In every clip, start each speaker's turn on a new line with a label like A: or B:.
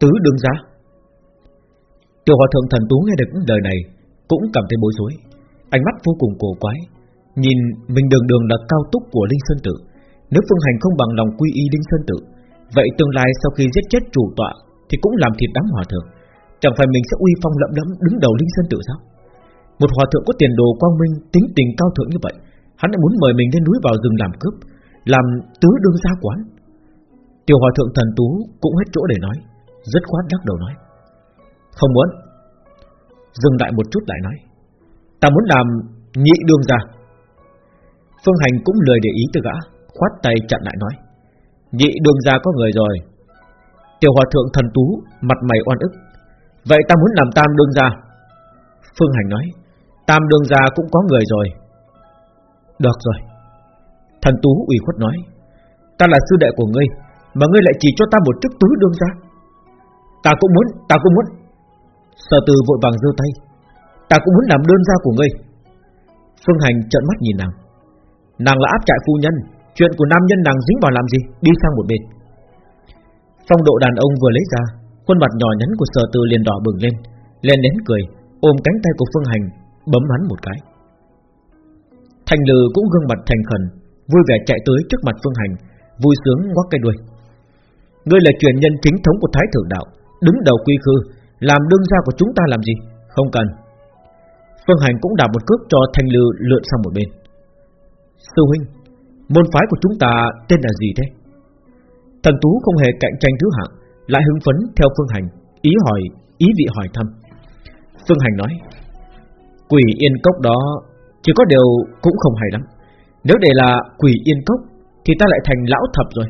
A: Tứ đương gia Tiểu hòa thượng thần tú nghe được những lời này, Cũng cảm thấy bối rối. Ánh mắt vô cùng cổ quái, Nhìn mình đường đường là cao túc của Linh Sơn Tự Nếu Phương Hành không bằng lòng quy y Linh Sơn Tự Vậy tương lai sau khi giết chết chủ tọa Thì cũng làm thịt đám hòa thượng. Chẳng phải mình sẽ uy phong lẫm lẫm đứng đầu Linh Sơn Tự sao? Một hòa thượng có tiền đồ quang minh, Tính tình cao thượng như vậy, Hắn đã muốn mời mình lên núi vào rừng làm cướp, Làm tứ đương gia quán. Tiểu hòa thượng thần tú cũng hết chỗ để nói. Rất khoát lắc đầu nói, Không muốn. Dừng lại một chút lại nói, Ta muốn làm nhị đương gia Phương Hành cũng lười để ý từ gã, Khoát tay chặn lại nói, Nhị đương gia có người rồi. Tiểu hòa thượng thần tú, Mặt mày oan ức. Vậy ta muốn làm tam đương gia Phương Hành nói, Tam đương gia cũng có người rồi. Được rồi. Thần tú ủy khuất nói, Ta là sư đệ của ngươi, Mà ngươi lại chỉ cho ta một chức tứ đương gia Ta cũng muốn, ta cũng muốn. Sở từ vội vàng giơ tay. Ta cũng muốn làm đơn gia của ngươi. Phương Hành trợn mắt nhìn nàng. Nàng là áp trại phu nhân Chuyện của nam nhân nàng dính vào làm gì? Đi sang một bên. Phong độ đàn ông vừa lấy ra Khuôn mặt nhỏ nhắn của sở từ liền đỏ bừng lên Lên đến cười Ôm cánh tay của Phương Hành Bấm hắn một cái. Thành lừ cũng gương mặt thành khẩn Vui vẻ chạy tới trước mặt Phương Hành Vui sướng ngoắc cái đuôi. Ngươi là truyền nhân chính thống của Thái Thượng Đạo. Đứng đầu quy khư Làm đương gia của chúng ta làm gì? Không cần. Phương Hành cũng đạp một cước cho Thanh Lư lượn sang một bên. Sư huynh Môn phái của chúng ta tên là gì thế? Thần Tú không hề cạnh tranh thứ hạng Lại hứng phấn theo Phương Hành Ý hỏi, ý vị hỏi thăm. Phương Hành nói Quỷ yên cốc đó Chỉ có điều cũng không hay lắm. Nếu để là quỷ yên cốc Thì ta lại thành lão thập rồi.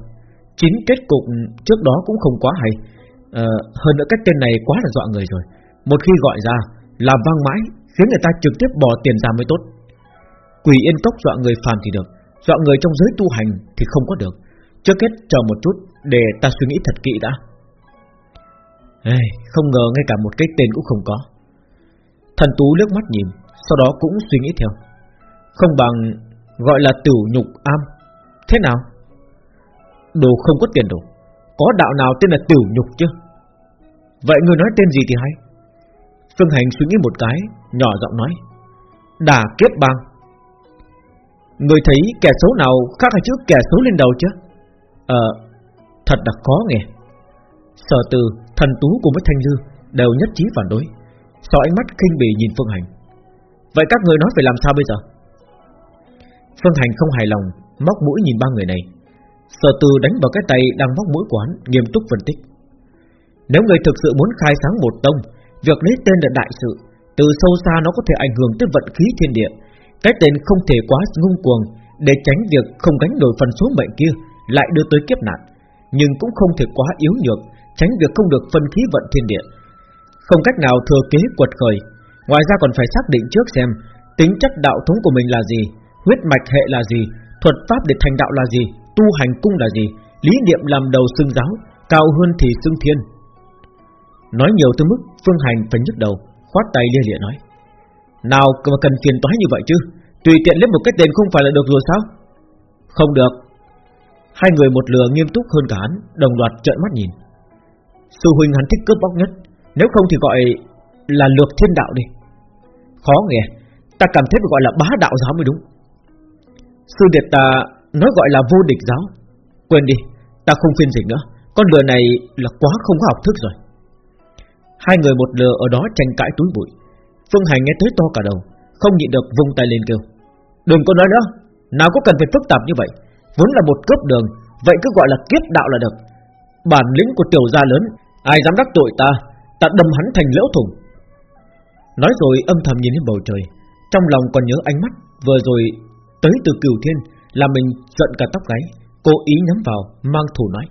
A: Chính kết cục trước đó cũng không quá hay. Ờ, Hơn nữa cái tên này quá là dọa người rồi. Một khi gọi ra Làm vang mãi Khiến người ta trực tiếp bỏ tiền ra mới tốt. Quỷ yên cốc dọa người phàm thì được Dọa người trong giới tu hành thì không có được. Trước hết chờ một chút Để ta suy nghĩ thật kỹ đã. Ê, Không ngờ ngay cả một cái tên cũng không có. Thần Tú nước mắt nhìn Sau đó cũng suy nghĩ theo. Không bằng gọi là tử nhục am. Thế nào? Đồ không có tiền đồ. Có đạo nào tên là tiểu nhục chứ? Vậy người nói tên gì thì hay? Phương Hành suy nghĩ một cái Nhỏ giọng nói Đà kiếp bang. Người thấy kẻ xấu nào khác hay chữ kẻ xấu lên đầu chứ? Ờ Thật là khó nghe. Sở từ, thần tú cùng với Thanh dư Đều nhất trí phản đối Sau ánh mắt kinh bỉ nhìn Phương Hành. Vậy các người nói phải làm sao bây giờ? Phương Hành không hài lòng Móc mũi nhìn ba người này. Sở từ đánh vào cái tay đang móc mũi quán Nghiêm túc phân tích. Nếu người thực sự muốn khai sáng một tông, Việc lấy tên là đại sự, Từ sâu xa nó có thể ảnh hưởng tới vận khí thiên địa. Cái tên không thể quá ngung cuồng, Để tránh việc không gánh nổi phần số mệnh kia, Lại đưa tới kiếp nạn. Nhưng cũng không thể quá yếu nhược, Tránh việc không được phân khí vận thiên địa. Không cách nào thừa kế quật khởi. Ngoài ra còn phải xác định trước xem, Tính chất đạo thống của mình là gì, Huyết mạch hệ là gì, Thuật pháp để thành đạo là gì. Tu hành cung là gì? Lý niệm làm đầu xưng giáo, Cao hơn thì xưng thiên. Nói nhiều tới mức Phương Hành phải nhức đầu, Khoát tay lia lịa nói, Nào mà cần phiền toái như vậy chứ? Tùy tiện lấy một cái tên không phải là được rồi sao? Không được. Hai người một lừa nghiêm túc hơn cả hắn, Đồng loạt trợn mắt nhìn. Sư huynh hắn thích cướp bóc nhất, Nếu không thì gọi là lược thiên đạo đi. Khó nghe, Ta cảm thấy phải gọi là bá đạo giáo mới đúng. Sư điệt ta nó gọi là vô địch giáo. Quên đi, Ta không phiên dịch nữa. Con lừa này là quá không có học thức rồi. Hai người một lừa ở đó tranh cãi túi bụi. Phương Hành nghe tới to cả đầu, Không nhịn được vung tay lên kêu. Đừng có nói nữa. Nào có cần phải phức tạp như vậy. Vốn là một cướp đường, Vậy cứ gọi là kiếp đạo là được. Bản lĩnh của tiểu gia lớn, Ai dám đắc tội ta Ta đâm hắn thành lỗ thủng. Nói rồi âm thầm nhìn lên bầu trời, Trong lòng còn nhớ ánh mắt Vừa rồi tới từ cửu thiên. Làm mình giận cả tóc gáy Cố ý nhắm vào mang thủ nói.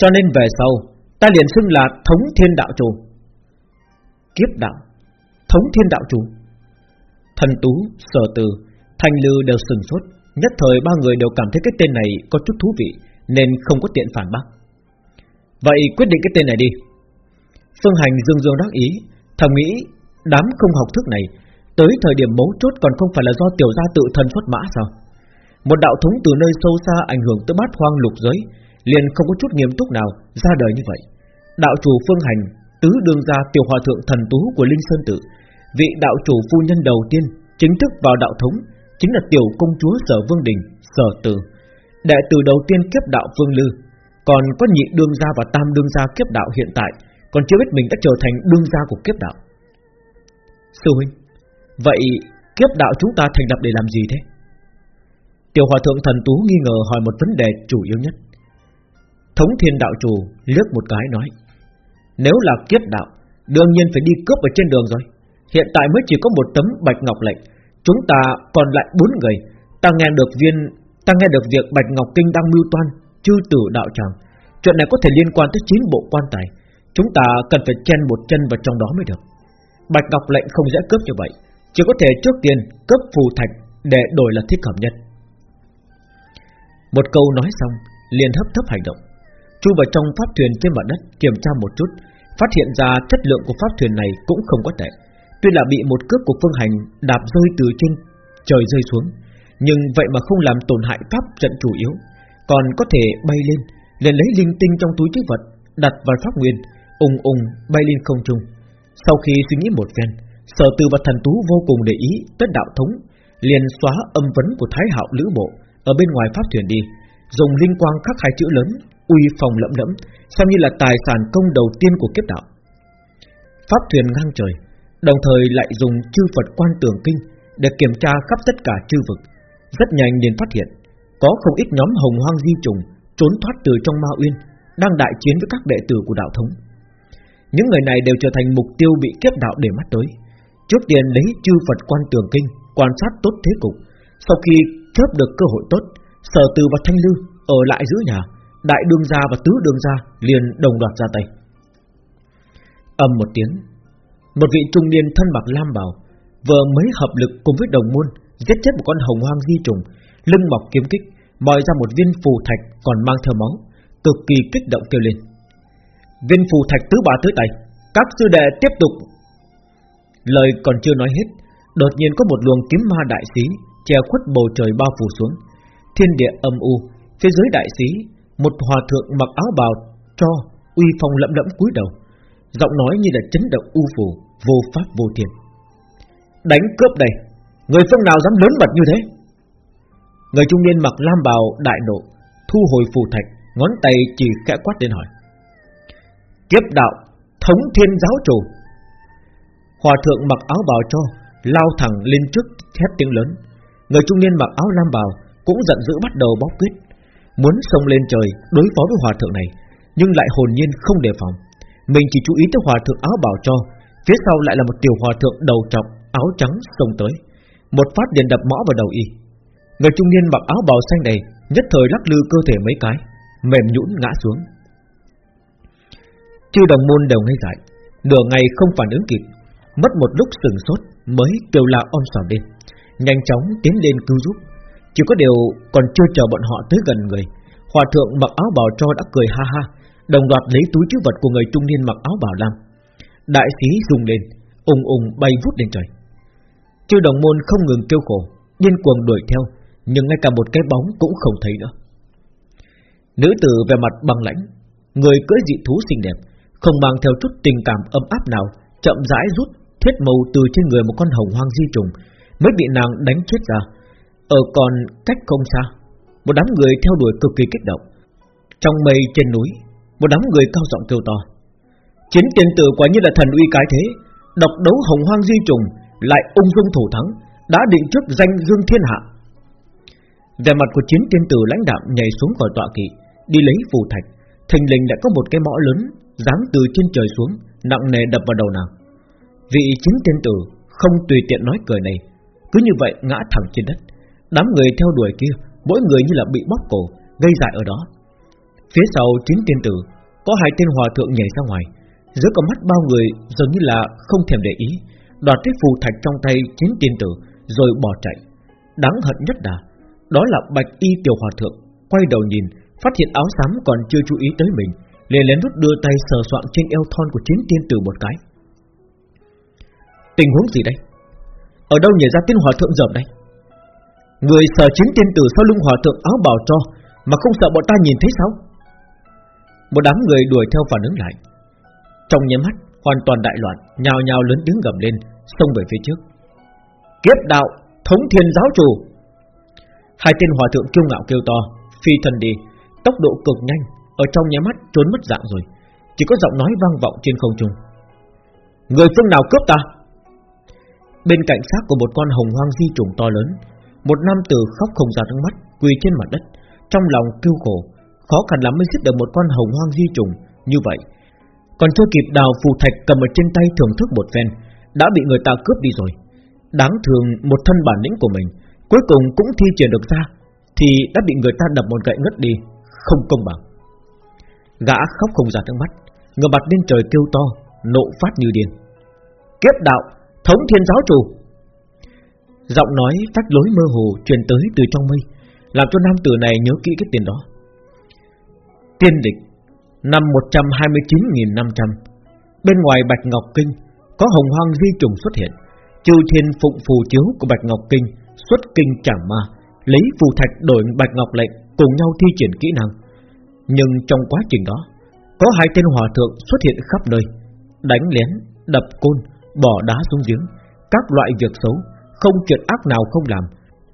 A: Cho nên về sau Ta liền xưng là thống thiên đạo chủ. Kiếp đạo Thống thiên đạo chủ. Thần tú, sở từ, thanh lư đều sừng sốt Nhất thời ba người đều cảm thấy cái tên này có chút thú vị Nên không có tiện phản bác. Vậy quyết định cái tên này đi. Phương Hành dương dương đắc ý Thầm nghĩ đám không học thức này Tới thời điểm mấu chốt còn không phải là do tiểu gia tự thân xuất mã sao? Một đạo thống từ nơi sâu xa ảnh hưởng tới bát hoang lục giới, Liền không có chút nghiêm túc nào ra đời như vậy. Đạo chủ Phương Hành, Tứ đương gia tiểu hòa thượng thần tú của Linh Sơn Tự, Vị đạo chủ phu nhân đầu tiên Chính thức vào đạo thống, Chính là tiểu công chúa Sở Vương Đình, Sở Tử. Đệ tử đầu tiên kiếp đạo phương Lư, Còn có nhị đương gia và tam đương gia kiếp đạo hiện tại, Còn chưa biết mình đã trở thành đương gia của kiếp đạo. Sư huynh, Vậy kiếp đạo chúng ta thành lập để làm gì thế? Tiểu hòa thượng thần tú nghi ngờ hỏi một vấn đề chủ yếu nhất. Thống thiên đạo chủ lướt một cái nói, Nếu là kiếp đạo, Đương nhiên phải đi cướp ở trên đường rồi. Hiện tại mới chỉ có một tấm bạch ngọc lệnh. Chúng ta còn lại bốn người. Ta nghe được viên, Ta nghe được việc bạch ngọc kinh đang mưu toan, Chư tử đạo tràng. Chuyện này có thể liên quan tới chín bộ quan tài. Chúng ta cần phải chen một chân vào trong đó mới được. Bạch ngọc lệnh không dễ cướp như vậy. Chỉ có thể trước tiên cướp phù thạch Để đổi là thích hợp nhất. Một câu nói xong liền hấp thấp hành động Chu vào trong pháp thuyền trên mặt đất kiểm tra một chút, phát hiện ra chất lượng của pháp thuyền này cũng không có tệ. Tuy là bị một cước của phương hành đạp rơi từ trên trời rơi xuống, nhưng vậy mà không làm tổn hại pháp trận chủ yếu, còn có thể bay lên, liền lấy linh tinh trong túi chứa vật, đặt vào pháp nguyên, ung ung bay lên không trung. Sau khi suy nghĩ một phen, sở tư và thần tú vô cùng để ý tới đạo thống, liền xóa âm vấn của thái hạo lữ bộ ở bên ngoài pháp thuyền đi, dùng linh quang khắc hai chữ lớn uy phòng lẫm lẫm, xem như là tài sản công đầu tiên của kiếp đạo. Pháp thuyền ngang trời, đồng thời lại dùng chư Phật quan tường kinh để kiểm tra khắp tất cả chư vực. Rất nhanh liền phát hiện, có không ít nhóm hồng hoang di trùng trốn thoát từ trong ma uyên, đang đại chiến với các đệ tử của đạo thống. Những người này đều trở thành mục tiêu bị kiếp đạo để mắt tới. Trước tiên lấy chư Phật quan tường kinh quan sát tốt thế cục, sau khi chớp được cơ hội tốt, sở từ và thanh lư ở lại giữ nhà, đại đương gia và tứ đương gia liền đồng loạt ra tay. ầm một tiếng, một vị trung niên thân bạc lam bào vừa mới hợp lực cùng với đồng môn giết chết một con hồng hoang di trùng, lưng mọc kiếm kích, moi ra một viên phù thạch còn mang theo máu, cực kỳ kích động kêu lên. Viên phù thạch tứ bá tới tay, các sư đệ tiếp tục. Lời còn chưa nói hết, đột nhiên có một luồng kiếm ma đại sĩ che khuất bầu trời bao phủ xuống, thiên địa âm u, phía dưới đại sĩ một hòa thượng mặc áo bào cho uy phong lẫm lẫm cúi đầu, giọng nói như là chấn động u phủ, vô pháp vô thiên. Đánh cướp đây, người phương nào dám lớn mật như thế? Người trung niên mặc lam bào đại nộ, thu hồi phù thạch, ngón tay chỉ khẽ quát lên hỏi. Kiếp đạo, thống thiên giáo chủ. Hòa thượng mặc áo bào cho, lao thẳng lên trước thét tiếng lớn. Người trung niên mặc áo lam bào cũng giận dữ bắt đầu bóc quyết muốn xông lên trời đối phó với hòa thượng này, nhưng lại hồn nhiên không đề phòng. Mình chỉ chú ý tới hòa thượng áo bảo cho, phía sau lại là một tiểu hòa thượng đầu trọc, áo trắng xông tới, một phát điện đập mõ vào đầu y. Người trung niên mặc áo bào xanh này nhất thời lắc lư cơ thể mấy cái, mềm nhũn ngã xuống. Chư đồng môn đều ngây dại, nửa ngày không phản ứng kịp, mất một lúc sừng sốt mới kêu la om sòm lên, nhanh chóng tiến lên cứu giúp. Chỉ có điều còn chưa chờ bọn họ tới gần người, Hòa thượng mặc áo bào cho đã cười ha ha, Đồng loạt lấy túi chứa vật của người trung niên mặc áo bào lam. Đại sĩ dùng lên ùng ùng bay vút lên trời. Chư đồng môn không ngừng kêu khổ, Điên cuồng đuổi theo, Nhưng ngay cả một cái bóng cũng không thấy nữa. Nữ tử về mặt băng lãnh, Người cưỡi dị thú xinh đẹp, Không mang theo chút tình cảm ấm áp nào, Chậm rãi rút thiết màu từ trên người một con hồng hoang di trùng Mới bị nàng đánh chết ra. Ở còn cách không xa, Một đám người theo đuổi cực kỳ kích động. Trong mây trên núi, Một đám người cao giọng kêu to. Chiến tiền tử quả như là thần uy cái thế, Độc đấu hồng hoang di trùng, Lại ung dung thủ thắng, Đã định trước danh dương thiên hạ. Về mặt của chiến tiên tử lãnh đạm Nhảy xuống khỏi tọa kỵ, Đi lấy phù thạch. Thình lình đã có một cái mõ lớn, Giáng từ trên trời xuống, Nặng nề đập vào đầu nàng. Vị chiến tiên tử không tùy tiện nói cười này cứ như vậy ngã thẳng trên đất. Đám người theo đuổi kia, Mỗi người như là bị bóp cổ, Gây dại ở đó. Phía sau chín tiên tử, Có hai tên hòa thượng nhảy ra ngoài. Giữa con mắt bao người dường như là không thèm để ý, Đoạt cái phù thạch trong tay chín tiên tử, Rồi bỏ chạy. Đáng hận nhất là, Đó là bạch y tiểu hòa thượng, Quay đầu nhìn, Phát hiện áo xám còn chưa chú ý tới mình, liền lén rút đưa tay sờ soạn trên eo thon của chín tiên tử một cái. Tình huống gì đây? Ở đâu nhảy ra tên hòa thượng dởm đây Người sở chính tiên tử sau lưng hòa thượng áo bào cho Mà không sợ bọn ta nhìn thấy sao Một đám người đuổi theo phản ứng lại Trong nháy mắt hoàn toàn đại loạn, nhào nhào lớn tiếng gầm lên, xông về phía trước. Kiếp đạo, thống thiên giáo chủ. Hai tên hòa thượng kiêu ngạo kêu to, phi thần đi, tốc độ cực nhanh, ở trong nháy mắt trốn mất dạng rồi, chỉ có giọng nói vang vọng trên không trung. Người phương nào cướp ta? Bên cạnh xác của một con hồng hoang di trùng to lớn, một nam tử khóc không ra nước mắt, quỳ trên mặt đất, trong lòng kêu khổ, khó khăn lắm mới giết được một con hồng hoang di trùng như vậy. Còn chưa kịp đào phù thạch cầm ở trên tay thưởng thức một phen, đã bị người ta cướp đi rồi. Đáng thường một thân bản lĩnh của mình, cuối cùng cũng thi triển được ra, thì đã bị người ta đập một gậy ngất đi, không công bằng. Gã khóc không ra nước mắt, ngửa mặt lên trời kêu to, nộ phát như điên. Kiếp đạo, thống thiên giáo chủ. Giọng nói phát lối mơ hồ truyền tới từ trong mây, làm cho nam tử này nhớ kỹ cái tiền đó. Tiên địch Năm 129.500 Bên ngoài Bạch Ngọc Kinh Có hồng hoang di trùng xuất hiện Chư thiên phụng phù chiếu của Bạch Ngọc Kinh Xuất kinh chẳng ma Lấy phù thạch đổi Bạch Ngọc lệnh Cùng nhau thi triển kỹ năng Nhưng trong quá trình đó Có hai tên hòa thượng xuất hiện khắp nơi Đánh lén, đập côn Bỏ đá xuống giếng. Các loại việc xấu, Không chuyện ác nào không làm.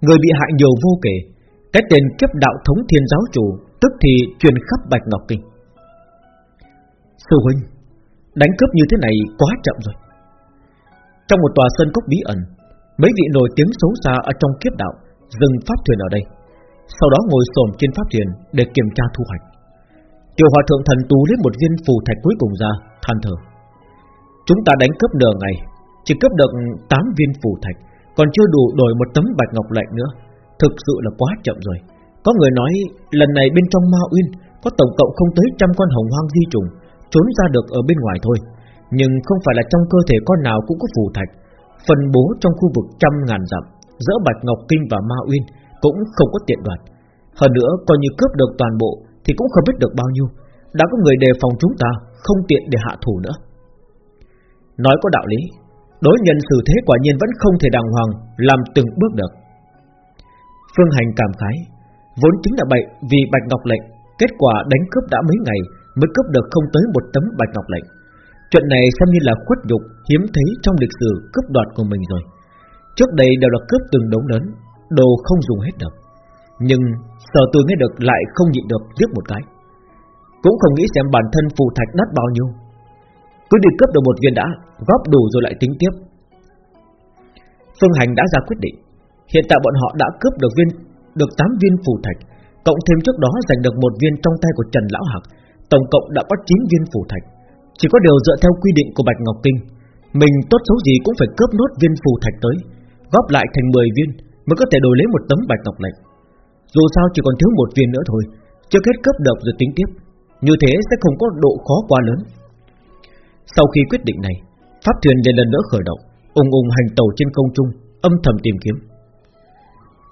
A: Người bị hại nhiều vô kể. Cái tên kiếp đạo thống thiên giáo chủ, Tức thì truyền khắp Bạch Ngọc Kinh. Sư huynh, Đánh cướp như thế này quá chậm rồi. Trong một tòa sân cốc bí ẩn, Mấy vị nổi tiếng xấu xa ở trong kiếp đạo Dừng pháp thuyền ở đây. Sau đó ngồi xổm trên pháp thuyền Để kiểm tra thu hoạch. Tiểu hòa thượng thần tú lấy một viên phù thạch cuối cùng ra, than thở. Chúng ta đánh cướp nửa ngày, Chỉ cướp được 8 viên phù thạch, Còn chưa đủ đổi một tấm bạch ngọc lệnh nữa. Thực sự là quá chậm rồi. Có người nói lần này bên trong Ma Uyên Có tổng cộng không tới trăm con hồng hoang di trùng, Trốn ra được ở bên ngoài thôi. Nhưng không phải là trong cơ thể con nào cũng có phù thạch. Phân bố trong khu vực trăm ngàn dặm, Giữa Bạch Ngọc Kinh và Ma Uyên Cũng không có tiện đoạt. Hơn nữa, coi như cướp được toàn bộ Thì cũng không biết được bao nhiêu. Đã có người đề phòng chúng ta, Không tiện để hạ thủ nữa. Nói có đạo lý. Đối nhân xử thế quả nhiên vẫn không thể đàng hoàng, Làm từng bước được. Phương Hành cảm khái, Vốn chính là bậy vì Bạch Ngọc lệnh, Kết quả đánh cướp đã mấy ngày Mới cướp được không tới một tấm Bạch Ngọc lệnh. Chuyện này xem như là khuất nhục, Hiếm thấy trong lịch sử cướp đoạt của mình rồi. Trước đây đều là cướp từng đống lớn, Đồ không dùng hết được. Nhưng sở tôi nghe được lại không nhịn được giết một cái. Cũng không nghĩ xem bản thân phù thạch đắt bao nhiêu cứ đi cướp được một viên đã, Góp đủ rồi lại tính tiếp. Phương Hành đã ra quyết định. Hiện tại bọn họ đã cướp được viên, Được 8 viên phù thạch, Cộng thêm trước đó giành được một viên trong tay của Trần Lão Hạc, Tổng cộng đã có 9 viên phù thạch. Chỉ có điều dựa theo quy định của Bạch Ngọc Kinh, Mình tốt xấu gì cũng phải cướp nốt viên phù thạch tới, Góp lại thành 10 viên Mới có thể đổi lấy một tấm Bạch Ngọc lệnh. Dù sao chỉ còn thiếu một viên nữa thôi Chưa kết cướp được rồi tính tiếp. Như thế sẽ không có độ khó quá lớn. Sau khi quyết định này, Pháp thuyền liền lần nữa khởi động, ung ung hành tàu trên không trung, Âm thầm tìm kiếm.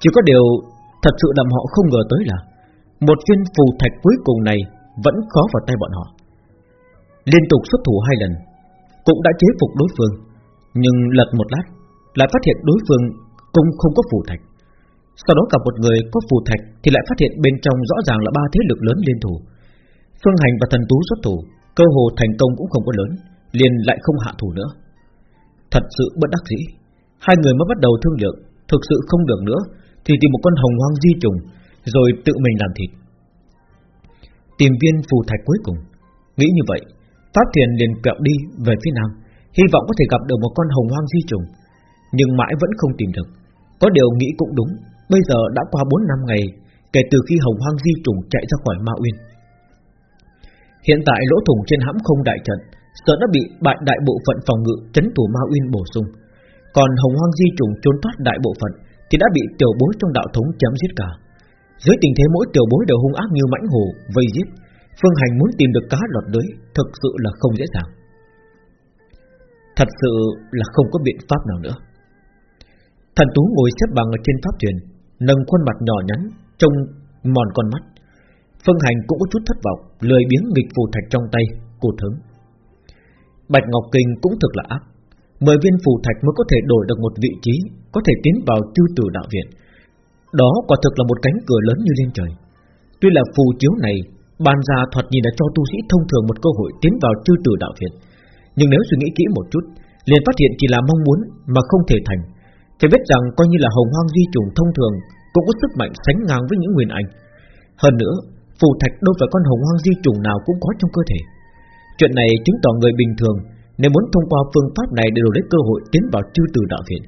A: Chỉ có điều Thật sự làm họ không ngờ tới là, Một viên phù thạch cuối cùng này Vẫn khó vào tay bọn họ. Liên tục xuất thủ hai lần, Cũng đã chế phục đối phương, Nhưng lật một lát, Lại phát hiện đối phương cũng không có phù thạch. Sau đó gặp một người có phù thạch Thì lại phát hiện bên trong rõ ràng là ba thế lực lớn liên thủ. Phương Hành và thần tú xuất thủ, Cơ hồ thành công cũng không có lớn liền lại không hạ thủ nữa. Thật sự bất đắc dĩ, Hai người mới bắt đầu thương lượng, Thực sự không được nữa, Thì tìm một con hồng hoang di trùng, Rồi tự mình làm thịt. Tìm viên phù thạch cuối cùng. Nghĩ như vậy Pháp thiền liền kẹo đi về phía nam, Hy vọng có thể gặp được một con hồng hoang di trùng, Nhưng mãi vẫn không tìm được. Có điều nghĩ cũng đúng, Bây giờ đã qua 4 năm ngày Kể từ khi hồng hoang di trùng chạy ra khỏi Ma Uyên. Hiện tại lỗ thủng trên hãm không đại trận sợ đã bị bại đại bộ phận phòng ngự chấn thủ Ma Uyên bổ sung. Còn Hồng Hoang Di trùng trốn thoát đại bộ phận thì đã bị tiểu bối trong đạo thống chém giết cả. Dưới tình thế mỗi tiểu bối đều hung ác như mãnh hổ vây giết, Phương Hành muốn tìm được cá lọt lưới thực sự là không dễ dàng. Thật sự là không có biện pháp nào nữa. Thần Tú ngồi xếp bằng ở trên pháp thuyền, nâng khuôn mặt nhỏ nhắn, trông mòn con mắt. Phương Hành cũng có chút thất vọng, lười biếng nghịch phù thạch trong tay, cụt hứng. Bạch Ngọc Kinh cũng thực là ác. Mười viên phù thạch mới có thể đổi được một vị trí Có thể tiến vào chư tử đạo viện. Đó quả thực là một cánh cửa lớn như lên trời. Tuy là phù chiếu này Ban ra thoạt nhìn đã cho tu sĩ thông thường một cơ hội tiến vào chư tử đạo viện, Nhưng nếu suy nghĩ kỹ một chút liền phát hiện chỉ là mong muốn mà không thể thành. Phải biết rằng coi như là hồng hoang di trùng thông thường Cũng có sức mạnh sánh ngang với những nguyên ảnh. Hơn nữa Phù thạch đâu phải con hồng hoang di trùng nào cũng có trong cơ thể. Chuyện này chứng tỏ người bình thường. Nếu muốn thông qua phương pháp này để đổi lấy cơ hội tiến vào chư từ đạo viện,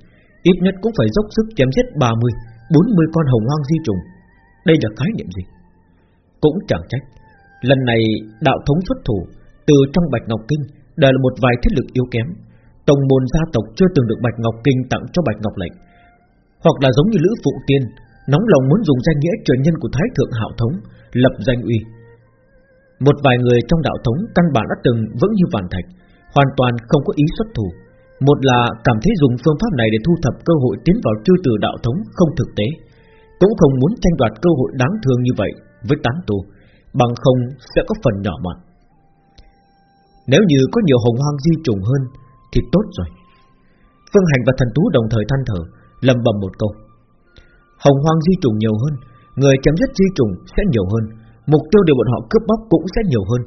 A: Ít nhất cũng phải dốc sức chém giết 30, 40 con hồng hoang di trùng. Đây là khái niệm gì? Cũng chẳng trách. Lần này đạo thống xuất thủ Từ trong Bạch Ngọc Kinh Đều là một vài thiết lực yếu kém. Tổng môn gia tộc chưa từng được Bạch Ngọc Kinh tặng cho Bạch Ngọc Lệnh. Hoặc là giống như Lữ Phụ Tiên Nóng lòng muốn dùng danh nghĩa truyền nhân của Thái Thượng Hạo Thống Lập danh uy. Một vài người trong đạo thống Căn bản đã từng vững như vạn thạch, Hoàn toàn không có ý xuất thủ. Một là cảm thấy dùng phương pháp này để thu thập cơ hội tiến vào chư từ đạo thống không thực tế, Cũng không muốn tranh đoạt cơ hội đáng thương như vậy Với tán tu, Bằng không sẽ có phần nhỏ mọn. Nếu như có nhiều hồng hoang di trùng hơn, Thì tốt rồi. Phương Hành và thần tú đồng thời than thở, lầm bầm một câu. Hồng hoang di trùng nhiều hơn, Người chấm dứt di trùng sẽ nhiều hơn. Mục tiêu để bọn họ cướp bóc cũng sẽ nhiều hơn,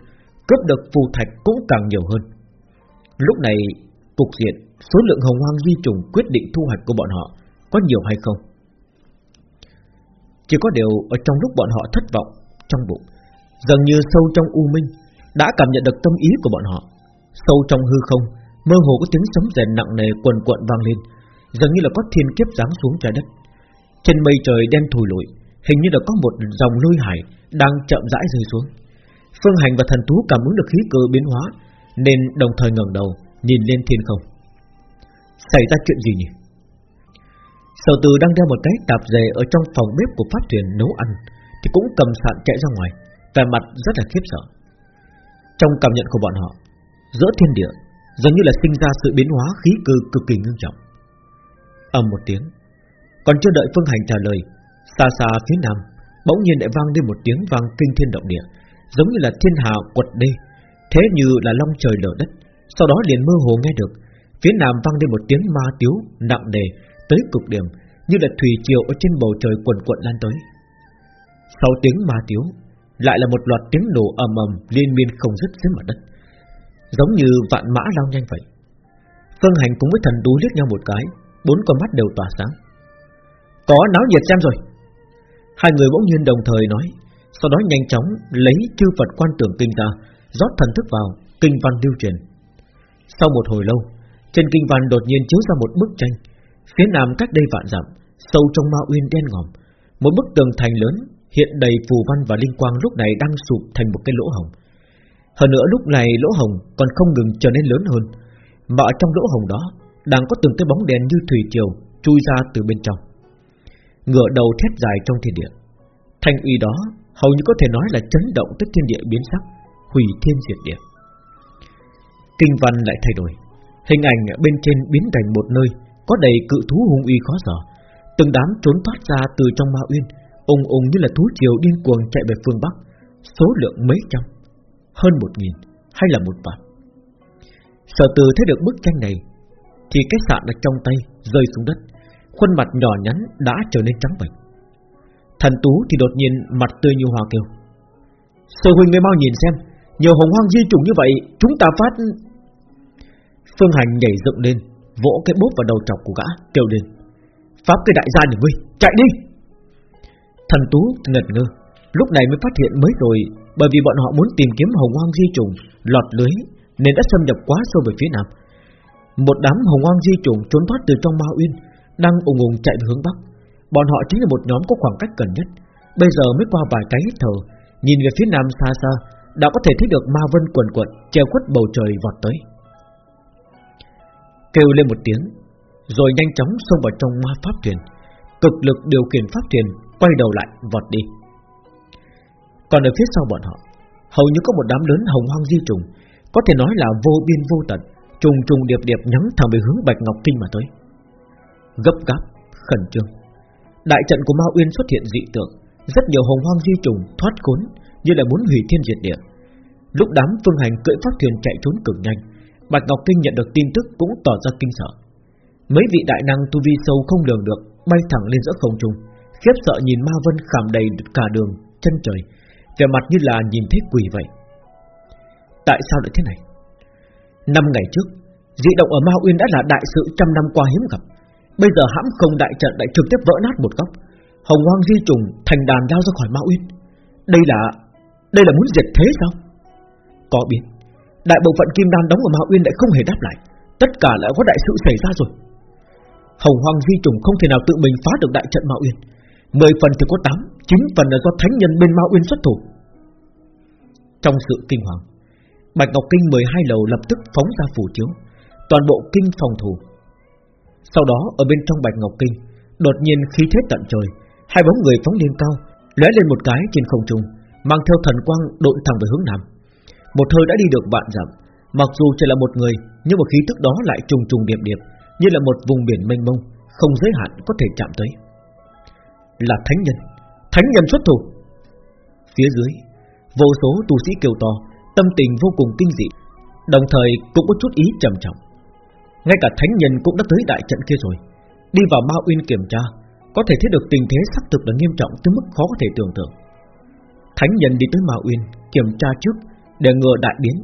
A: Cướp được phù thạch cũng càng nhiều hơn. Lúc này, Cục diện, Số lượng hồng hoang di trùng quyết định thu hoạch của bọn họ Có nhiều hay không? Chỉ có điều Ở trong lúc bọn họ thất vọng Trong bụng, Dường như sâu trong u minh, Đã cảm nhận được tâm ý của bọn họ. Sâu trong hư không, Mơ hồ có tiếng sấm rèn nặng nề quần quận vang lên, Dường như là có thiên kiếp giáng xuống trái đất. Trên mây trời đen thùi lụi Hình như là có một dòng lôi hải Đang chậm rãi rơi xuống. Phương Hành và thần Tú cảm ứng được khí cơ biến hóa, Nên đồng thời ngẩng đầu, Nhìn lên thiên không. Xảy ra chuyện gì nhỉ? Sở từ đang đeo một cái tạp dề Ở trong phòng bếp của phát thuyền nấu ăn, Thì cũng cầm sạn chạy ra ngoài, Vẻ mặt rất là khiếp sợ. Trong cảm nhận của bọn họ, Giữa thiên địa Dường như là sinh ra sự biến hóa khí cơ cực kỳ nghiêm trọng. Ầm một tiếng, Còn chưa đợi Phương Hành trả lời Xa xa phía nam, Bỗng nhiên lại vang lên một tiếng vang kinh thiên động địa, Giống như là thiên hà quật đê, Thế như là long trời lở đất. Sau đó liền mơ hồ nghe được, Phía nam vang lên một tiếng ma tiếu nặng đề Tới cực điểm, Như là thủy triều ở trên bầu trời quần quận lan tới. Sau tiếng ma tiếu, Lại là một loạt tiếng nổ ầm ầm Liên miên không dứt dưới mặt đất, Giống như vạn mã lao nhanh vậy. Phương Hành cùng với thần tú liếc nhau một cái, Bốn con mắt đều tỏa sáng. Có náo nhiệt xem rồi. Hai người bỗng nhiên đồng thời nói, Sau đó nhanh chóng lấy chư Phật quan tưởng kinh ra, Rót thần thức vào, Kinh văn lưu truyền. Sau một hồi lâu, Trên kinh văn đột nhiên chiếu ra một bức tranh, Phía nam cách đây vạn dặm, Sâu trong ma uyên đen ngòm. Một bức tường thành lớn, Hiện đầy phù văn và linh quang lúc này đang sụp thành một cái lỗ hồng. Hơn nữa lúc này lỗ hồng còn không ngừng trở nên lớn hơn, Mà ở trong lỗ hồng đó Đang có từng cái bóng đèn như thủy triều Chui ra từ bên trong ngựa đầu thét dài trong thiên địa. Thanh uy đó hầu như có thể nói là chấn động tất thiên địa biến sắc, hủy thiên diệt địa. Kinh văn lại thay đổi, hình ảnh bên trên biến thành một nơi có đầy cự thú hung uy khó dò, từng đám trốn thoát ra từ trong ma uyên, ung ung như là thú triều điên cuồng chạy về phương bắc, số lượng mấy trăm, hơn một nghìn hay là một vạn. Sở từ thấy được bức tranh này, thì cái sạn ở trong tay rơi xuống đất, khuôn mặt nhỏ nhắn đã trở nên trắng bệch. Thần Tú thì đột nhiên mặt tươi như hoa kêu. Sư huynh ngươi mau nhìn xem, nhiều hồng hoang di trùng như vậy, chúng ta phát. Phương Hành nhảy dựng lên, vỗ cái bốp vào đầu trọc của gã, kêu lên: Pháp cái đại gia này ngươi, chạy đi! Thần Tú ngẩn ngơ, lúc này mới phát hiện mới rồi, bởi vì bọn họ muốn tìm kiếm hồng hoang di trùng, lọt lưới, nên đã xâm nhập quá sâu về phía nam. Một đám hồng hoang di trùng trốn thoát từ trong ma uyên, đang ùng ùng chạy về hướng bắc. Bọn họ chính là một nhóm có khoảng cách gần nhất. Bây giờ mới qua vài cái hít thở, nhìn về phía nam xa xa, đã có thể thấy được ma vân quần quận treo khuất bầu trời vọt tới. Kêu lên một tiếng, rồi nhanh chóng xông vào trong ma pháp thuyền, cực lực điều khiển pháp thuyền, quay đầu lại vọt đi. Còn ở phía sau bọn họ, hầu như có một đám lớn hồng hoang di trùng, có thể nói là vô biên vô tận, trùng trùng điệp điệp nhắm thẳng về hướng Bạch Ngọc Kinh mà tới gấp gáp, khẩn trương. Đại trận của Ma Uyên xuất hiện dị tượng, rất nhiều hồng hoang di trùng thoát khốn như là muốn hủy thiên diệt địa. Lúc đám phương hành cưỡi pháp thuyền chạy trốn cực nhanh, Bạch Ngọc Kinh nhận được tin tức cũng tỏ ra kinh sợ. Mấy vị đại năng tu vi sâu không lường được bay thẳng lên giữa không trung, khiếp sợ nhìn Ma Vân khảm đầy cả đường chân trời, Vẻ mặt như là nhìn thấy quỷ vậy Tại sao lại thế này Năm ngày trước Dị động ở Ma Uyên đã là đại sự trăm năm qua hiếm gặp Bây giờ hãm không đại trận lại trực tiếp vỡ nát một góc. Hồng hoang di trùng thành đàn lao ra khỏi Ma Uyên. Đây là Đây là muốn diệt thế sao? Có biết, Đại bộ phận kim đan đóng ở Ma Uyên lại không hề đáp lại. Tất cả lại có đại sự xảy ra rồi. Hồng hoang di trùng không thể nào tự mình phá được đại trận Ma Uyên. Mười phần thì có tám, Chín phần là do thánh nhân bên Ma Uyên xuất thủ. Trong sự kinh hoàng, Bạch Ngọc Kinh 12 lầu lập tức phóng ra phủ chiếu. Toàn bộ kinh phòng thủ sau đó, ở bên trong Bạch Ngọc Kinh, Đột nhiên khí thế tận trời, Hai bóng người phóng lên cao, lóe lên một cái trên không trung, Mang theo thần quang đội thẳng về hướng nam. Một hơi đã đi được vạn dặm, Mặc dù chỉ là một người, Nhưng mà khí tức đó lại trùng trùng điệp điệp, Như là một vùng biển mênh mông, Không giới hạn có thể chạm tới. Là thánh nhân Thánh nhân xuất thủ. Phía dưới, Vô số tu sĩ kêu to, Tâm tình vô cùng kinh dị, Đồng thời cũng có chút ý trầm trọng. Ngay cả thánh nhân cũng đã tới đại trận kia rồi. Đi vào Ma Uyên kiểm tra, Có thể thấy được tình thế sắc thực là nghiêm trọng Tới mức khó có thể tưởng tượng. Thánh nhân đi tới Ma Uyên Kiểm tra trước, để ngừa đại biến,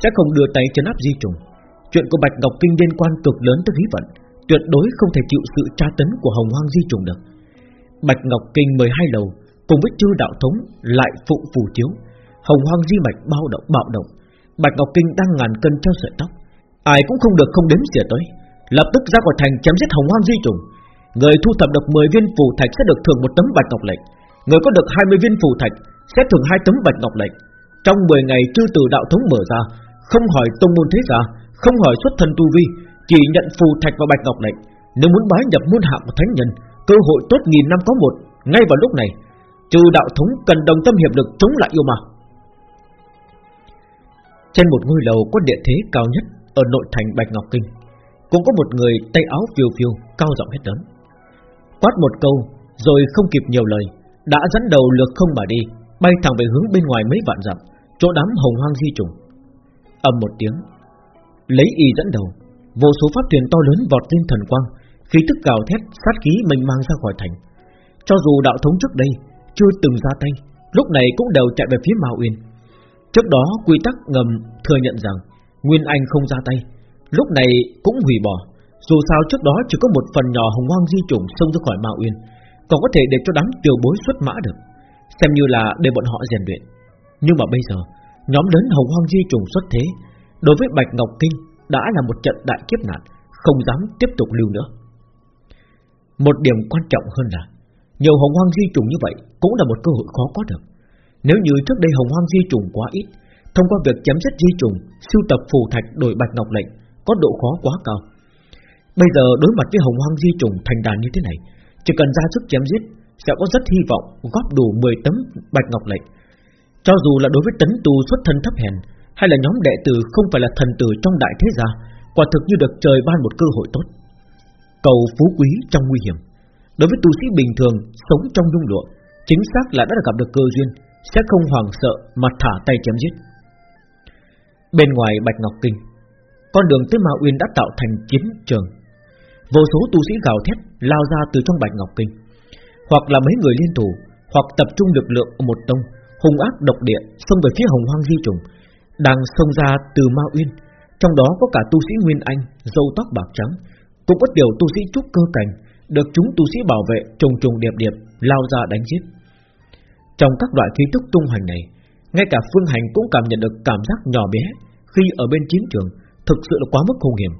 A: Sẽ không đưa tay chân áp di trùng. Chuyện của Bạch Ngọc Kinh liên quan cực lớn tới khí vận, Tuyệt đối không thể chịu sự tra tấn Của hồng hoang di trùng được. Bạch Ngọc Kinh 12 lầu, Cùng với chư đạo thống lại phụ phù chiếu. Hồng hoang di mạch bao động, bạo động. Bạch Ngọc Kinh đang ngàn cân treo sợi tóc Ai cũng không được không đếm xỉa tới. Lập tức ra khỏi thành chém giết hồng hoang di trùng. Người thu thập được 10 viên phù thạch Sẽ được thưởng một tấm bạch ngọc lệnh Người có được 20 viên phù thạch Sẽ thưởng hai tấm bạch ngọc lệnh Trong 10 ngày, chư từ đạo thống mở ra, Không hỏi tông môn thế gia, Không hỏi xuất thân tu vi, Chỉ nhận phù thạch và bạch ngọc lệnh Nếu muốn bái nhập môn hạ của thánh nhân, Cơ hội tốt nghìn năm có một, Ngay vào lúc này Trừ đạo thống cần đồng tâm hiệp lực chống lại yêu ma. Trên một ngôi lầu có địa thế cao nhất ở nội thành Bạch Ngọc Kinh, Cũng có một người tay áo phiêu phiêu, Cao giọng hết lớn. Quát một câu, rồi không kịp nhiều lời, Đã dẫn đầu lược không mà đi, Bay thẳng về hướng bên ngoài mấy vạn dặm, Chỗ đám hồng hoang di trùng. Ầm một tiếng, Lấy y dẫn đầu, Vô số pháp thuyền to lớn vọt lên thần quang, Khí tức gào thét, sát khí mình mang ra khỏi thành. Cho dù đạo thống trước đây Chưa từng ra tay, Lúc này cũng đều chạy về phía Mao Uyên. Trước đó quy tắc ngầm thừa nhận rằng Nguyên Anh không ra tay. Lúc này cũng hủy bỏ. Dù sao trước đó chỉ có một phần nhỏ hồng hoang di chủng xông ra khỏi Ma Uyên, Còn có thể để cho đám tiểu bối xuất mã được. Xem như là để bọn họ rèn luyện. Nhưng mà bây giờ, Nhóm lớn hồng hoang di trùng xuất thế, Đối với Bạch Ngọc Kinh Đã là một trận đại kiếp nạn, Không dám tiếp tục lưu nữa. Một điểm quan trọng hơn là, Nhiều hồng hoang di trùng như vậy Cũng là một cơ hội khó có được. Nếu như trước đây hồng hoang di trùng quá ít Thông qua việc chém giết di trùng, Sưu tập phù thạch đổi bạch ngọc lệnh, Có độ khó quá cao. Bây giờ đối mặt với hồng hoang di trùng thành đàn như thế này, Chỉ cần ra sức chém giết, Sẽ có rất hy vọng góp đủ 10 tấm bạch ngọc lệnh. Cho dù là đối với tấn tu xuất thân thấp hèn, Hay là nhóm đệ tử không phải là thần tử trong đại thế gia, Quả thực như được trời ban một cơ hội tốt. Cầu phú quý trong nguy hiểm. Đối với tu sĩ bình thường Sống trong nhung lụa, Chính xác là đã gặp được cơ duyên, sẽ không hoảng sợ mà thả tay chém giết. Bên ngoài Bạch Ngọc Kinh, con đường tới Ma Uyên đã tạo thành chiến trường. Vô số tu sĩ gào thét lao ra từ trong Bạch Ngọc Kinh, hoặc là mấy người liên thủ, hoặc tập trung lực lượng ở một tông hung ác độc địa xông về phía Hồng Hoang Di Trùng, đang xông ra từ Ma Uyên. Trong đó có cả tu sĩ Nguyên Anh, râu tóc bạc trắng, cũng có điều tu sĩ trúc cơ cảnh, được chúng tu sĩ bảo vệ trùng trùng điệp điệp lao ra đánh giết. Trong các loại khí tức tung hoành này Ngay cả Phương Hành cũng cảm nhận được cảm giác nhỏ bé khi ở bên chiến trường Thực sự là quá mức hung hiểm.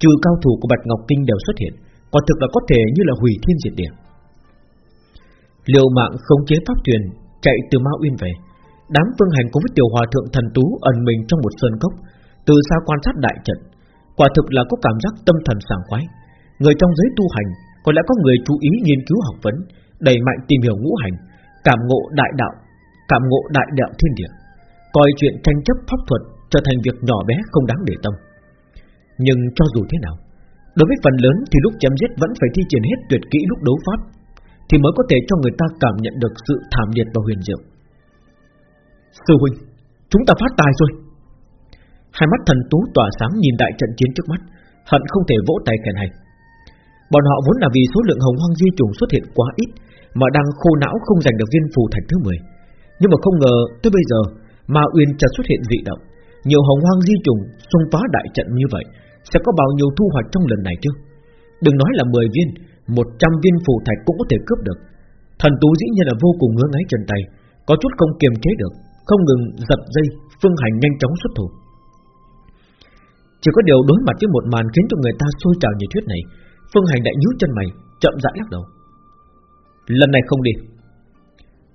A: Trừ cao thủ của Bạch Ngọc Kinh đều xuất hiện Quả thực là có thể như là hủy thiên diệt địa. Liều mạng khống chế pháp thuyền Chạy từ Ma Uyên về Đám Phương Hành cùng với tiểu hòa thượng thần tú Ẩn mình trong một sơn cốc Từ xa quan sát đại trận. Quả thực là có cảm giác tâm thần sảng khoái. Người trong giới tu hành Có lẽ có người chú ý nghiên cứu học vấn Đẩy mạnh tìm hiểu ngũ hành cảm ngộ đại đạo, cảm ngộ đại đạo thiên địa, coi chuyện tranh chấp pháp thuật trở thành việc nhỏ bé không đáng để tâm. Nhưng cho dù thế nào, đối với phần lớn thì lúc chém giết vẫn phải thi triển hết tuyệt kỹ lúc đấu pháp, thì mới có thể cho người ta cảm nhận được sự thảm liệt và huyền diệu. Sư huynh, chúng ta phát tài rồi. Hai mắt thần tú tỏa sáng nhìn đại trận chiến trước mắt, hận không thể vỗ tay khen hay. Bọn họ vốn là vì số lượng hồng hoang di trùng xuất hiện quá ít mà đang khô não không giành được viên phù thành thứ 10. Nhưng mà không ngờ tới bây giờ Ma Uyên chợt xuất hiện dị động nhiều hồng hoang di trùng xung phá đại trận như vậy, Sẽ có bao nhiêu thu hoạch trong lần này chứ? Đừng nói là 10 viên 100 viên phù thạch cũng có thể cướp được. Thần tú dĩ nhiên là vô cùng ngứa ngáy chân tay, Có chút không kiềm chế được, Không ngừng giật dây, Phương Hành nhanh chóng xuất thủ. Chỉ có điều đối mặt với một màn khiến cho người ta sôi trào nhiệt thuyết này, Phương Hành đại nhíu chân mày, Chậm rãi lắc đầu. Lần này không đi.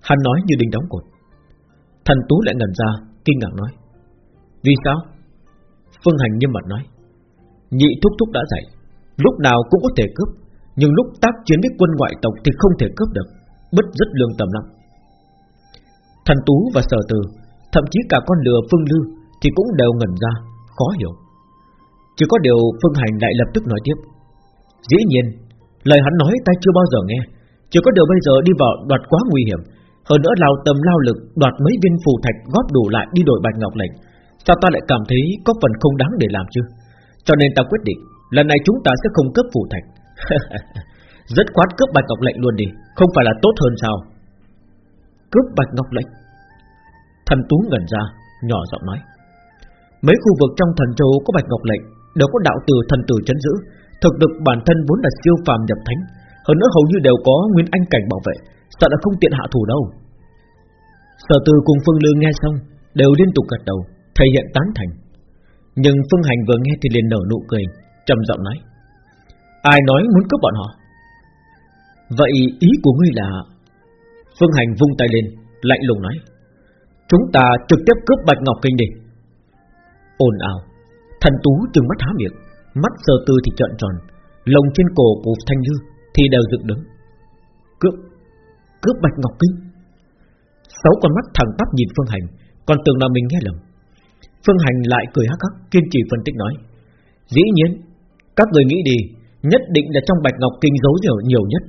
A: Hắn nói như đinh đóng cột. Thần Tú lại ngẩn ra, Kinh ngạc nói. Vì sao? Phương Hành nghiêm mặt nói. Nhị thúc thúc đã dạy, Lúc nào cũng có thể cướp, Nhưng lúc tác chiến với quân ngoại tộc thì không thể cướp được, Bất rất lương tầm lắm. Thần Tú và Sở Từ, Thậm chí cả con lừa Phương Lư Thì cũng đều ngẩn ra, Khó hiểu. Chỉ có điều Phương Hành lại lập tức nói tiếp. Dĩ nhiên, Lời hắn nói ta chưa bao giờ nghe, Chỉ có điều bây giờ đi vào đoạt quá nguy hiểm. Hơn nữa lao tầm lao lực Đoạt mấy viên phù thạch góp đủ lại đi đổi bạch ngọc lệnh. Sao ta lại cảm thấy có phần không đáng để làm chứ? Cho nên ta quyết định, Lần này chúng ta sẽ không cướp phủ thạch Rất khoát cướp bạch ngọc lệnh luôn đi, Không phải là tốt hơn sao? Cướp bạch ngọc lệnh? Thần Tú ngẩn ra, Nhỏ giọng nói. Mấy khu vực trong thần châu có bạch ngọc lệnh Đều có đạo từ thần tử chấn giữ, Thực lực bản thân vốn là siêu phàm nhập thánh. Hơn nữa hầu như đều có nguyên anh cảnh bảo vệ, Sợ là không tiện hạ thủ đâu. Sở từ cùng Phương Lương nghe xong, Đều liên tục gật đầu. Thể hiện tán thành. Nhưng Phương Hành vừa nghe thì liền nở nụ cười, trầm giọng nói, Ai nói muốn cướp bọn họ? Vậy ý của ngươi là Phương Hành vung tay lên, Lạnh lùng nói, Chúng ta trực tiếp cướp Bạch Ngọc Kinh đi. Ồn ào, Thần Tú trừng mắt há miệng, Mắt sơ tư thì trợn tròn Lồng trên cổ của Thanh Như Thì đều dựng đứng. Cướp Cướp Bạch Ngọc Kinh? Sáu con mắt thẳng tắp nhìn Phương Hành, Còn tưởng là mình nghe lầm. Phương Hành lại cười hắc hắc Kiên trì phân tích nói. Dĩ nhiên Các người nghĩ đi Nhất định là trong Bạch Ngọc Kinh giấu nhiều, nhiều nhất.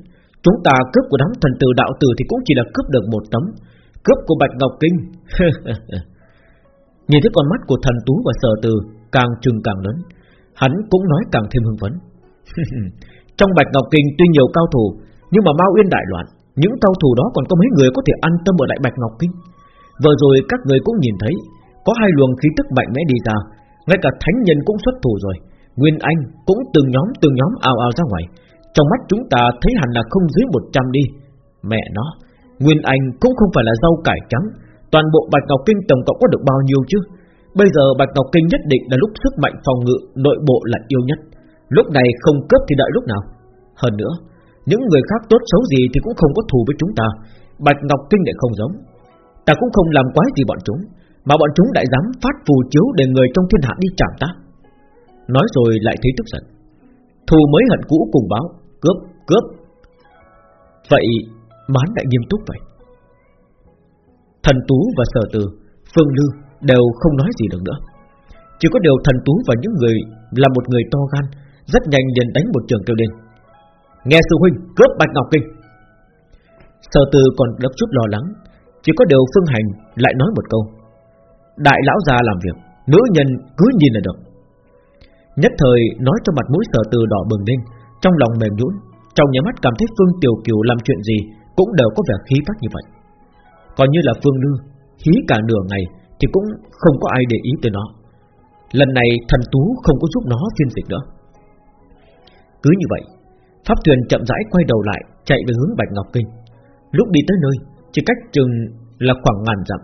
A: Chúng ta cướp của đám thần tử đạo tử Thì cũng chỉ là cướp được một tấm. Cướp của Bạch Ngọc Kinh. Nhìn thấy con mắt của thần tú và sở từ Càng trừng càng lớn. Hắn cũng nói càng thêm hưng phấn. Trong Bạch Ngọc Kinh tuy nhiều cao thủ Nhưng mà Mao Uyên đại loạn. Những cao thủ đó còn có mấy người có thể an tâm ở lại Bạch Ngọc Kinh. Vừa rồi các người cũng nhìn thấy có hai luồng khí tức mạnh mẽ đi ra, Ngay cả thánh nhân cũng xuất thủ rồi. Nguyên Anh cũng từng nhóm từng nhóm ào ào ra ngoài. Trong mắt chúng ta thấy hẳn là không dưới 100 đi. Mẹ nó, Nguyên Anh cũng không phải là rau cải trắng. Toàn bộ Bạch Ngọc Kinh tổng cộng có được bao nhiêu chứ? Bây giờ Bạch Ngọc Kinh nhất định là lúc sức mạnh phòng ngự nội bộ là yêu nhất. Lúc này không cướp thì đợi lúc nào? Hơn nữa, Những người khác tốt xấu gì thì cũng không có thù với chúng ta. Bạch Ngọc Kinh lại không giống. Ta cũng không làm quái gì bọn chúng. Mà bọn chúng đại dám phát phù chiếu Để người trong thiên hạ đi chạm ta Nói rồi lại thấy tức giận Thù mới hận cũ cùng báo Cướp, cướp Vậy mán đại nghiêm túc vậy Thần Tú và Sở Từ Phương Lư đều không nói gì được nữa. Chỉ có điều thần tú và những người là một người to gan, rất nhanh liền đánh một trường kêu lên. Nghe sư huynh cướp bạch ngọc kinh. Sở Từ còn đắp chút lo lắng, chỉ có điều Phương Hành lại nói một câu. Đại lão già làm việc, nữ nhân cứ nhìn là được. Nhất thời nói cho mặt mũi Sở Từ đỏ bừng lên, trong lòng mềm nhũn, trong nhà mắt cảm thấy Phương Tiểu Kiều làm chuyện gì cũng đều có vẻ khí phách như vậy. Còn như là Phương Lư, hí cả nửa ngày thì cũng không có ai để ý tới nó. Lần này thần tú không có giúp nó phiên dịch nữa. Cứ như vậy, pháp thuyền chậm rãi quay đầu lại, chạy về hướng Bạch Ngọc Kinh. Lúc đi tới nơi, chỉ cách chừng là khoảng ngàn dặm,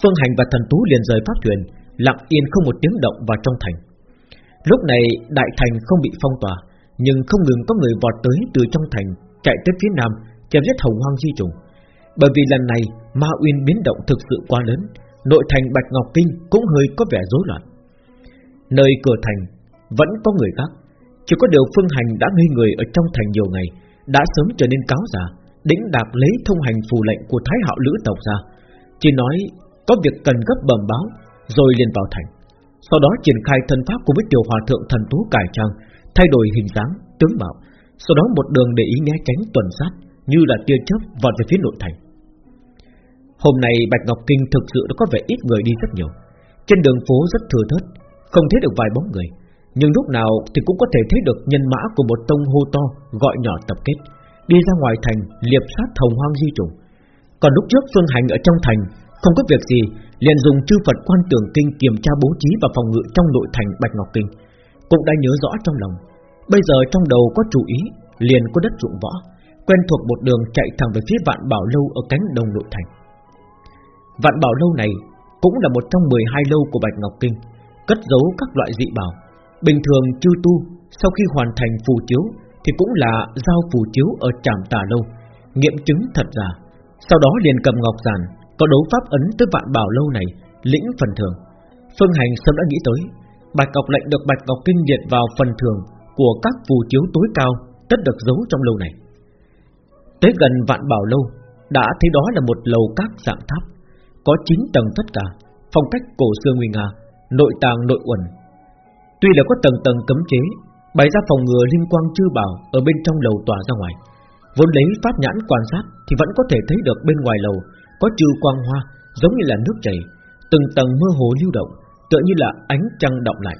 A: Phương Hành và thần tú liền rời pháp thuyền, lặng yên không một tiếng động vào trong thành. Lúc này đại thành không bị phong tỏa, nhưng không ngừng có người vọt tới từ trong thành, chạy tới phía nam, chém giết hồng hoang di trùng. Bởi vì lần này Ma Uyên biến động thực sự quá lớn, Nội thành Bạch Ngọc Kinh cũng hơi có vẻ rối loạn Nơi cửa thành Vẫn có người khác Chỉ có điều phương hành đã ngây người ở trong thành nhiều ngày Đã sớm trở nên cáo già Đĩnh đạc lấy thông hành phù lệnh của Thái Hạo Lữ tộc ra Chỉ nói có việc cần gấp bẩm báo Rồi liền vào thành. Sau đó triển khai thân pháp của với tiểu hòa thượng thần tú cải trang Thay đổi hình dáng, tướng mạo. Sau đó một đường để ý né tránh tuần sát Như là tia chớp vọt về phía nội thành. Hôm nay Bạch Ngọc Kinh thực sự đã có vẻ ít người đi rất nhiều. Trên đường phố rất thừa thớt Không thấy được vài bóng người. Nhưng lúc nào thì cũng có thể thấy được nhân mã của một tông hô to Gọi nhỏ tập kết Đi ra ngoài thành liệp sát hồng hoang di trùng Còn lúc trước Phương Hành ở trong thành không có việc gì, liền dùng chư Phật quan tưởng kinh kiểm tra bố trí và phòng ngự trong nội thành Bạch Ngọc Kinh. Cũng đã nhớ rõ trong lòng. Bây giờ trong đầu có chủ ý, Liền có đất dụng võ, Quen thuộc một đường chạy thẳng về phía vạn bảo lâu Ở cánh đông nội thành. Vạn bảo lâu này Cũng là một trong 12 lâu của Bạch Ngọc Kinh, Cất giấu các loại dị bảo. Bình thường chư tu, Sau khi hoàn thành phù chiếu, Thì cũng là giao phù chiếu ở trạm tà lâu, Nghiệm chứng thật giả. Sau đó liền cầm ngọc giản có đấu pháp ấn tới vạn bảo lâu này, Lĩnh phần thường Phương Hành sớm đã nghĩ tới, Bạch Ngọc lệnh được Bạch Ngọc Kinh liệt vào phần thường Của các phù chiếu tối cao Tất được giấu trong lâu này. Tới gần vạn bảo lâu, Đã thấy đó là một lầu các dạng tháp, Có 9 tầng tất cả, Phong cách cổ xưa nguy nga, Nội tàng nội uẩn. Tuy là có tầng tầng cấm chế, Bày ra phòng ngừa liên quan chư bảo Ở bên trong lầu tỏa ra ngoài, Vốn lấy pháp nhãn quan sát Thì vẫn có thể thấy được bên ngoài lầu có chư quang hoa, giống như là nước chảy, Từng tầng mơ hồ lưu động, Tựa như là ánh trăng động lại.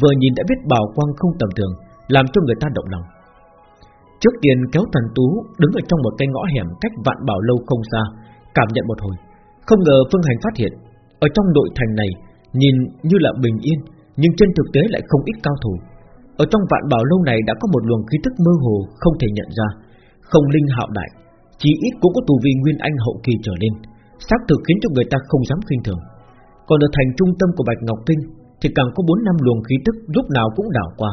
A: Vừa nhìn đã biết bảo quang không tầm thường, Làm cho người ta động lòng. Trước tiên kéo thần tú Đứng ở trong một cây ngõ hẻm cách vạn bảo lâu không xa, Cảm nhận một hồi. Không ngờ Phương Hành phát hiện, Ở trong nội thành này, Nhìn như là bình yên, Nhưng trên thực tế lại không ít cao thủ. Ở trong vạn bảo lâu này đã có một luồng khí tức mơ hồ Không thể nhận ra, Không linh hạo đại chỉ ít cũng có tù vi nguyên anh hậu kỳ trở lên, xác thực khiến cho người ta không dám khinh thường. Còn ở thành trung tâm của Bạch Ngọc Kinh Thì càng có 4 năm luồng khí tức lúc nào cũng đảo qua,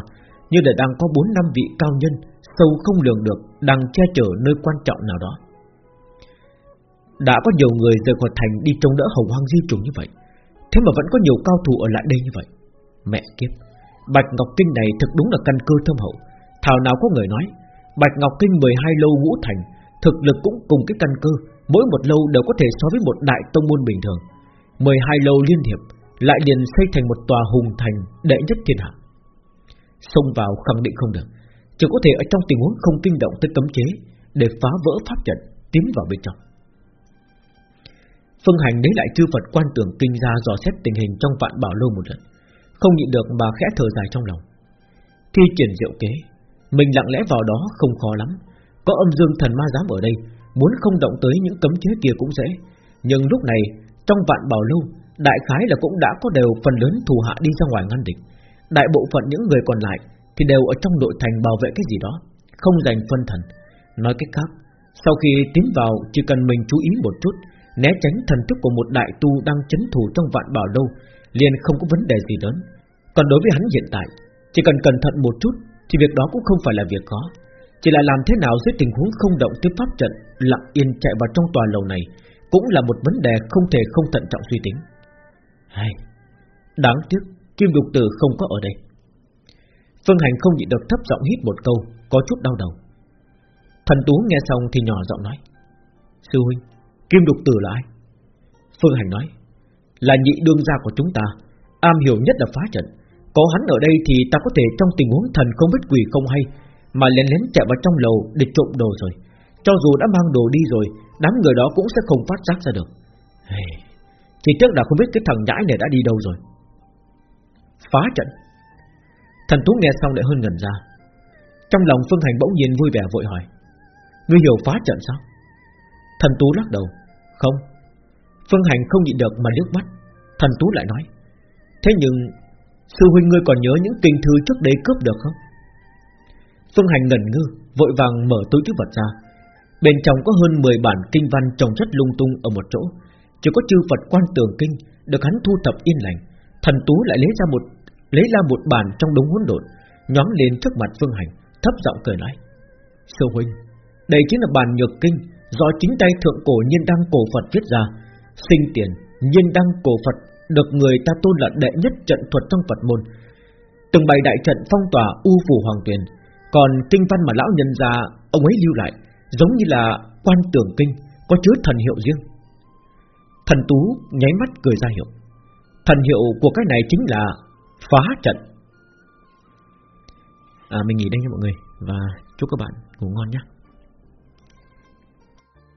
A: Như là đang có 4 năm vị cao nhân Sâu không lường được, Đang che chở nơi quan trọng nào đó. Đã có nhiều người rời khỏi thành đi trông đỡ hồng hoang di trùng như vậy, Thế mà vẫn có nhiều cao thủ ở lại đây như vậy. Mẹ kiếp, Bạch Ngọc Kinh này thực đúng là căn cơ thâm hậu. Thảo nào có người nói, Bạch Ngọc Kinh 12 lâu ngũ thành Thực lực cũng cùng cái căn cơ, Mỗi một lâu đều có thể so với một đại tông môn bình thường. 12 lâu liên hiệp, Lại liền xây thành một tòa hùng thành Đệ nhất thiên hạ. Xông vào khẳng định không được, Chỉ có thể ở trong tình huống không kinh động tới cấm chế, Để phá vỡ pháp trận, Tiến vào bên trong. Phương Hành lấy lại chư Phật quan tưởng kinh ra dò xét tình hình trong vạn bảo lâu một lần, Không nhịn được mà khẽ thở dài trong lòng. Thi triển diệu kế, Mình lặng lẽ vào đó không khó lắm có âm dương thần ma dám ở đây, Muốn không động tới những cấm chế kia cũng dễ. Nhưng lúc này, Trong vạn bảo lâu, Đại khái là cũng đã có đều phần lớn thù hạ đi ra ngoài ngăn địch. Đại bộ phận những người còn lại Thì đều ở trong nội thành bảo vệ cái gì đó, Không dành phân thần. Nói cách khác, Sau khi tiến vào, chỉ cần mình chú ý một chút, Né tránh thần thức của một đại tu đang chấn thủ trong vạn bảo lâu, Liền không có vấn đề gì lớn. Còn đối với hắn hiện tại, Chỉ cần cẩn thận một chút Thì việc đó cũng không phải là việc khó. Chỉ là làm thế nào dưới tình huống không động tới pháp trận, Lặng yên chạy vào trong tòa lầu này Cũng là một vấn đề không thể không thận trọng suy tính. Hay, Đáng tiếc, Kim Lục Tử không có ở đây. Phương Hành không nhịn được thấp giọng hít một câu, Có chút đau đầu. Thần Tú nghe xong thì nhỏ giọng nói, Sư huynh, Kim Lục Tử là ai? Phương Hành nói, Là nhị đương gia của chúng ta, Am hiểu nhất là phá trận. Có hắn ở đây thì ta có thể trong tình huống thần không biết quỷ không hay mà lén lén chạy vào trong lầu để trộm đồ rồi. Cho dù đã mang đồ đi rồi Đám người đó cũng sẽ không phát giác ra được. Hey, Chỉ trước đã không biết cái thằng nhãi này đã đi đâu rồi. Phá trận. Thần Tú nghe xong lại hơn gần ra. Trong lòng Phương Hành bỗng nhiên vui vẻ vội hỏi Ngươi hiểu phá trận sao? Thần Tú lắc đầu Không. Phương Hành không nhịn được mà nước mắt. Thần Tú lại nói Thế nhưng Sư huynh ngươi còn nhớ những kinh thư trước đây cướp được không? Phương Hành ngẩn ngơ, Vội vàng mở túi chữ vật ra. Bên trong có hơn 10 bản kinh văn trồng chất lung tung ở một chỗ. Chỉ có chư Phật quan tường kinh Được hắn thu thập yên lành. Thần Tú lại lấy ra một, lấy ra một bản trong đống hỗn độn nhóm lên trước mặt Phương Hành, Thấp giọng cười nói, Sư huynh, Đây chính là bản nhược kinh Do chính tay thượng cổ nhiên đăng cổ Phật viết ra. Sinh tiền, nhiên đăng cổ Phật Được người ta tôn là đệ nhất trận thuật trong Phật môn. Từng bày đại trận phong tỏa u phủ hoàng tuyền còn kinh văn mà lão nhân ra Ông ấy lưu lại Giống như là quan tưởng kinh Có chứa thần hiệu riêng. Thần Tú nháy mắt cười ra hiệu. Thần hiệu của cái này chính là Phá trận. À, Mình nghỉ đây nha mọi người Và chúc các bạn ngủ ngon nhé.